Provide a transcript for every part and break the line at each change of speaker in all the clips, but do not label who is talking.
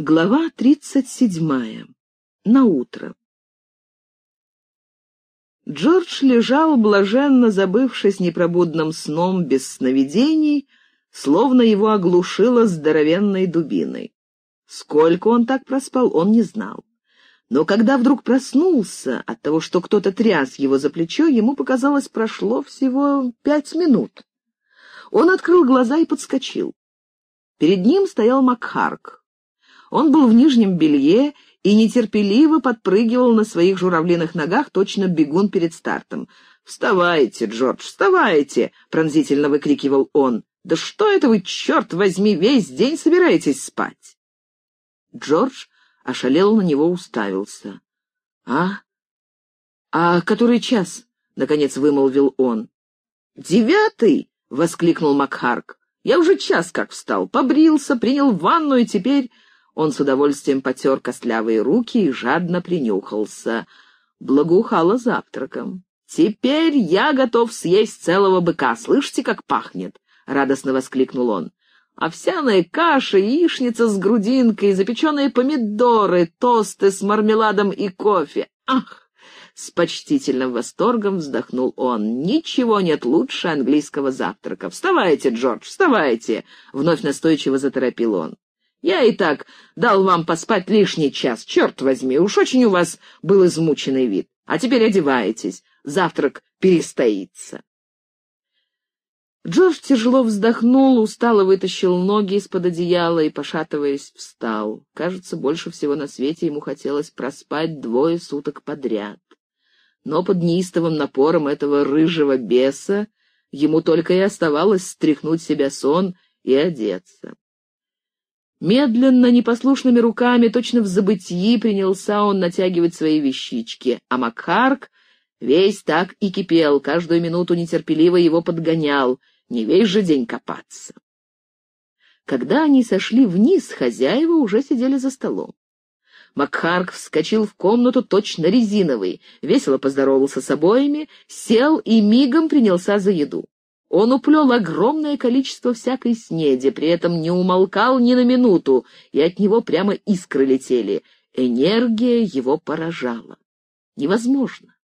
Глава тридцать седьмая. На утро. Джордж лежал, блаженно забывшись непробудным сном без сновидений, словно его оглушило здоровенной дубиной. Сколько он так проспал, он не знал. Но когда вдруг проснулся от того, что кто-то тряс его за плечо, ему показалось, прошло всего пять минут. Он открыл глаза и подскочил. Перед ним стоял Макхарк. Он был в нижнем белье и нетерпеливо подпрыгивал на своих журавлиных ногах, точно бегун перед стартом. «Вставайте, Джордж, вставайте!» — пронзительно выкрикивал он. «Да что это вы, черт возьми, весь день собираетесь спать?» Джордж ошалел на него уставился. «А? А который час?» — наконец вымолвил он. «Девятый!» — воскликнул Макхарк. «Я уже час как встал, побрился, принял ванну и теперь...» Он с удовольствием потер костлявые руки и жадно принюхался. Благоухало завтраком. «Теперь я готов съесть целого быка. Слышите, как пахнет?» — радостно воскликнул он. «Овсяная каша, яичница с грудинкой, запеченные помидоры, тосты с мармеладом и кофе. Ах!» С почтительным восторгом вздохнул он. «Ничего нет лучше английского завтрака. Вставайте, Джордж, вставайте!» — вновь настойчиво заторопил он. Я и так дал вам поспать лишний час. Черт возьми, уж очень у вас был измученный вид. А теперь одевайтесь, завтрак перестоится. Джордж тяжело вздохнул, устало вытащил ноги из-под одеяла и, пошатываясь, встал. Кажется, больше всего на свете ему хотелось проспать двое суток подряд. Но под неистовым напором этого рыжего беса ему только и оставалось стряхнуть себя сон и одеться. Медленно, непослушными руками, точно в забытии, принялся он натягивать свои вещички, а Макхарк весь так и кипел, каждую минуту нетерпеливо его подгонял, не весь же день копаться. Когда они сошли вниз, хозяева уже сидели за столом. Макхарк вскочил в комнату точно резиновый, весело поздоровался с обоими, сел и мигом принялся за еду. Он уплел огромное количество всякой снеди, при этом не умолкал ни на минуту, и от него прямо искры летели. Энергия его поражала. Невозможно,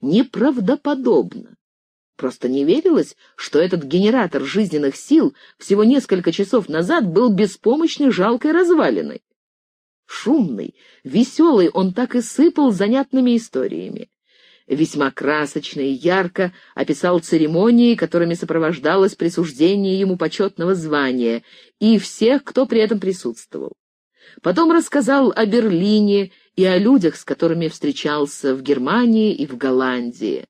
неправдоподобно. Просто не верилось, что этот генератор жизненных сил всего несколько часов назад был беспомощной жалкой развалиной. Шумный, веселый, он так и сыпал занятными историями весьма красочно и ярко описал церемонии, которыми сопровождалось присуждение ему почетного звания, и всех, кто при этом присутствовал. Потом рассказал о Берлине и о людях, с которыми встречался в Германии и в Голландии.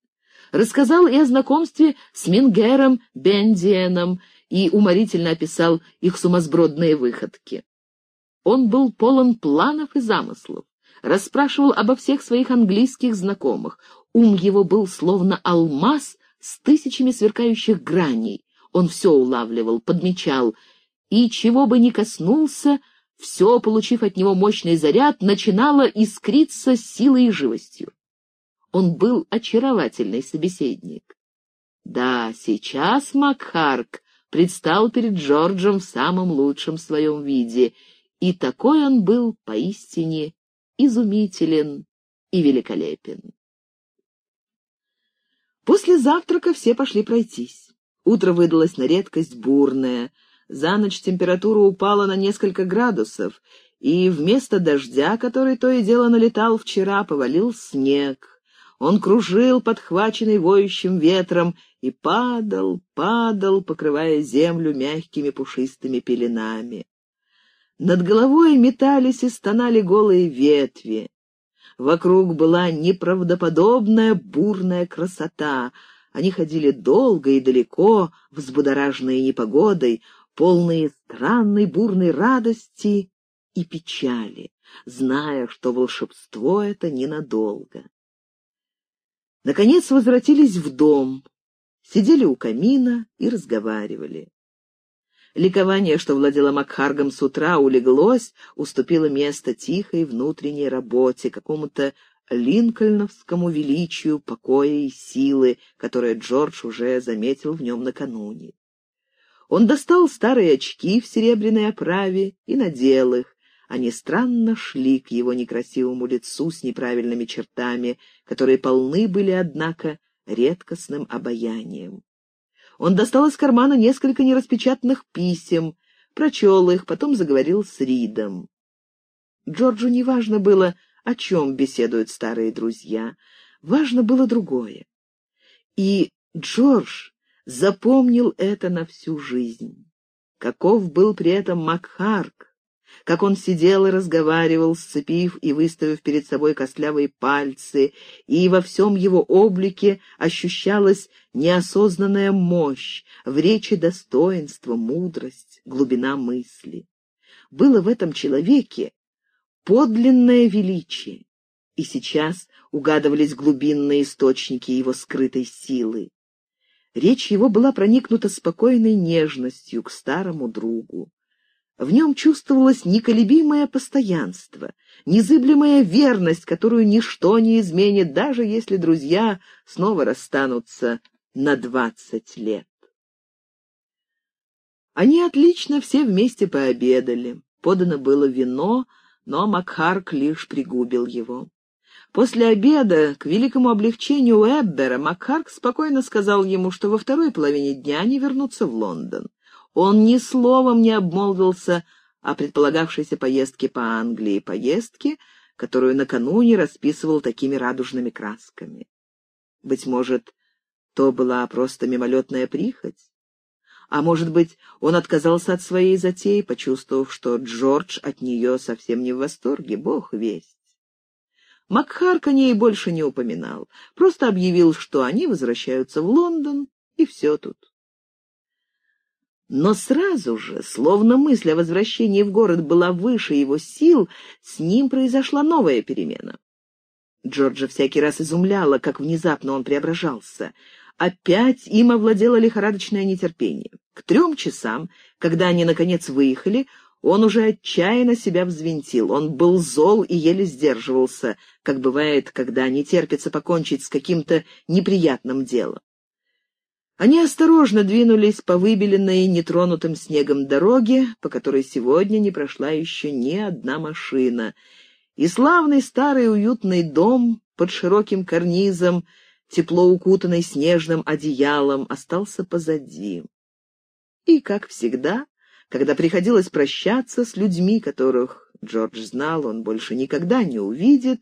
Рассказал и о знакомстве с Мингером Бендиеном и уморительно описал их сумасбродные выходки. Он был полон планов и замыслов расспрашивал обо всех своих английских знакомых. Ум его был словно алмаз с тысячами сверкающих граней. Он все улавливал, подмечал, и, чего бы ни коснулся, все, получив от него мощный заряд, начинало искриться силой и живостью. Он был очаровательный собеседник. Да, сейчас Макхарк предстал перед Джорджем в самом лучшем своем виде, и такой он был поистине изумителен и великолепен. После завтрака все пошли пройтись. Утро выдалось на редкость бурное. За ночь температура упала на несколько градусов, и вместо дождя, который то и дело налетал вчера, повалил снег. Он кружил, подхваченный воющим ветром, и падал, падал, покрывая землю мягкими пушистыми пеленами. Над головой метались и стонали голые ветви. Вокруг была неправдоподобная бурная красота. Они ходили долго и далеко, взбудораженные непогодой, полные странной бурной радости и печали, зная, что волшебство это ненадолго. Наконец возвратились в дом, сидели у камина и разговаривали. Ликование, что владело Макхаргом с утра, улеглось, уступило место тихой внутренней работе, какому-то линкольновскому величию покоя и силы, которое Джордж уже заметил в нем накануне. Он достал старые очки в серебряной оправе и надел их. они странно шли к его некрасивому лицу с неправильными чертами, которые полны были, однако, редкостным обаянием. Он достал из кармана несколько нераспечатанных писем, прочел их, потом заговорил с Ридом. Джорджу не важно было, о чем беседуют старые друзья. Важно было другое. И Джордж запомнил это на всю жизнь. Каков был при этом Макхарк, как он сидел и разговаривал, сцепив и выставив перед собой костлявые пальцы, и во всем его облике ощущалась неосознанная мощь, в речи достоинство, мудрость, глубина мысли. Было в этом человеке подлинное величие, и сейчас угадывались глубинные источники его скрытой силы. Речь его была проникнута спокойной нежностью к старому другу. В нем чувствовалось неколебимое постоянство, незыблемая верность, которую ничто не изменит, даже если друзья снова расстанутся на двадцать лет. Они отлично все вместе пообедали. Подано было вино, но Макхарк лишь пригубил его. После обеда, к великому облегчению Эббера, Макхарк спокойно сказал ему, что во второй половине дня они вернутся в Лондон. Он ни словом не обмолвился о предполагавшейся поездке по Англии, поездке, которую накануне расписывал такими радужными красками. Быть может, то была просто мимолетная прихоть? А может быть, он отказался от своей затеи, почувствовав, что Джордж от нее совсем не в восторге, бог весть. Макхарк о ней больше не упоминал, просто объявил, что они возвращаются в Лондон, и все тут. Но сразу же, словно мысль о возвращении в город была выше его сил, с ним произошла новая перемена. Джорджа всякий раз изумляла, как внезапно он преображался. Опять им овладело лихорадочное нетерпение. К трем часам, когда они, наконец, выехали, он уже отчаянно себя взвинтил. Он был зол и еле сдерживался, как бывает, когда не терпится покончить с каким-то неприятным делом. Они осторожно двинулись по выбеленной нетронутым снегом дороге, по которой сегодня не прошла еще ни одна машина, и славный старый уютный дом под широким карнизом, тепло укутанный снежным одеялом, остался позади. И, как всегда, когда приходилось прощаться с людьми, которых Джордж знал, он больше никогда не увидит,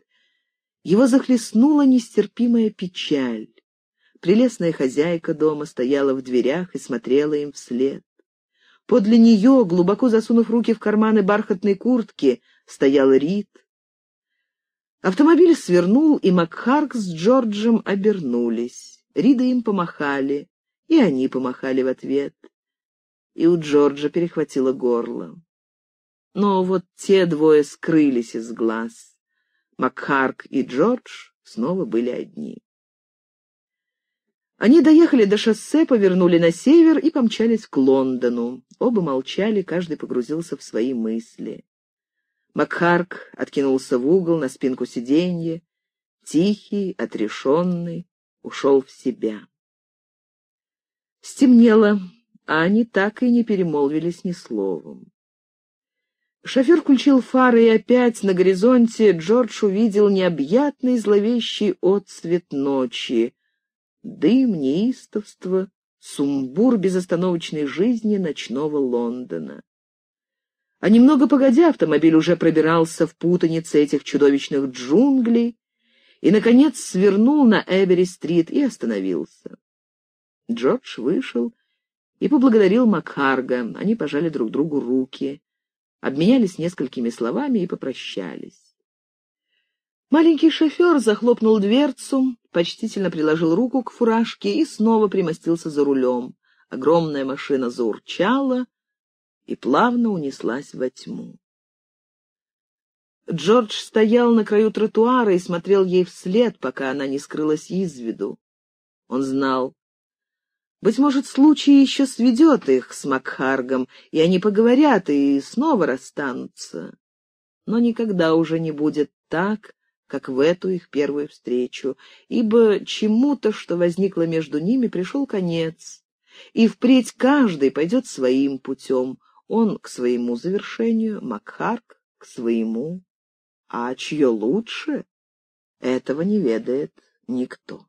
его захлестнула нестерпимая печаль. Прелестная хозяйка дома стояла в дверях и смотрела им вслед. Подле нее, глубоко засунув руки в карманы бархатной куртки, стоял Рид. Автомобиль свернул, и Макхарк с Джорджем обернулись. Рида им помахали, и они помахали в ответ и у Джорджа перехватило горло. Но вот те двое скрылись из глаз. Макхарк и Джордж снова были одни. Они доехали до шоссе, повернули на север и помчались к Лондону. Оба молчали, каждый погрузился в свои мысли. Макхарк откинулся в угол на спинку сиденья, тихий, отрешенный, ушел в себя. Стемнело, а они так и не перемолвились ни словом. Шофер включил фары, и опять на горизонте Джордж увидел необъятный зловещий отцвет ночи. Дым, неистовство, сумбур безостановочной жизни ночного Лондона. А немного погодя, автомобиль уже пробирался в путанице этих чудовищных джунглей и, наконец, свернул на Эбери-стрит и остановился. Джордж вышел и поблагодарил Макхарга. Они пожали друг другу руки, обменялись несколькими словами и попрощались. Маленький шофер захлопнул дверцу, почтительно приложил руку к фуражке и снова примостился за рулем. Огромная машина заурчала и плавно унеслась во тьму. Джордж стоял на краю тротуара и смотрел ей вслед, пока она не скрылась из виду. Он знал, быть может, случай еще сведет их с Макхаргом, и они поговорят и снова расстанутся. Но никогда уже не будет так, как в эту их первую встречу, ибо чему-то, что возникло между ними, пришел конец, и впредь каждый пойдет своим путем, он к своему завершению, Макхарг к своему, а чье лучше, этого не ведает никто.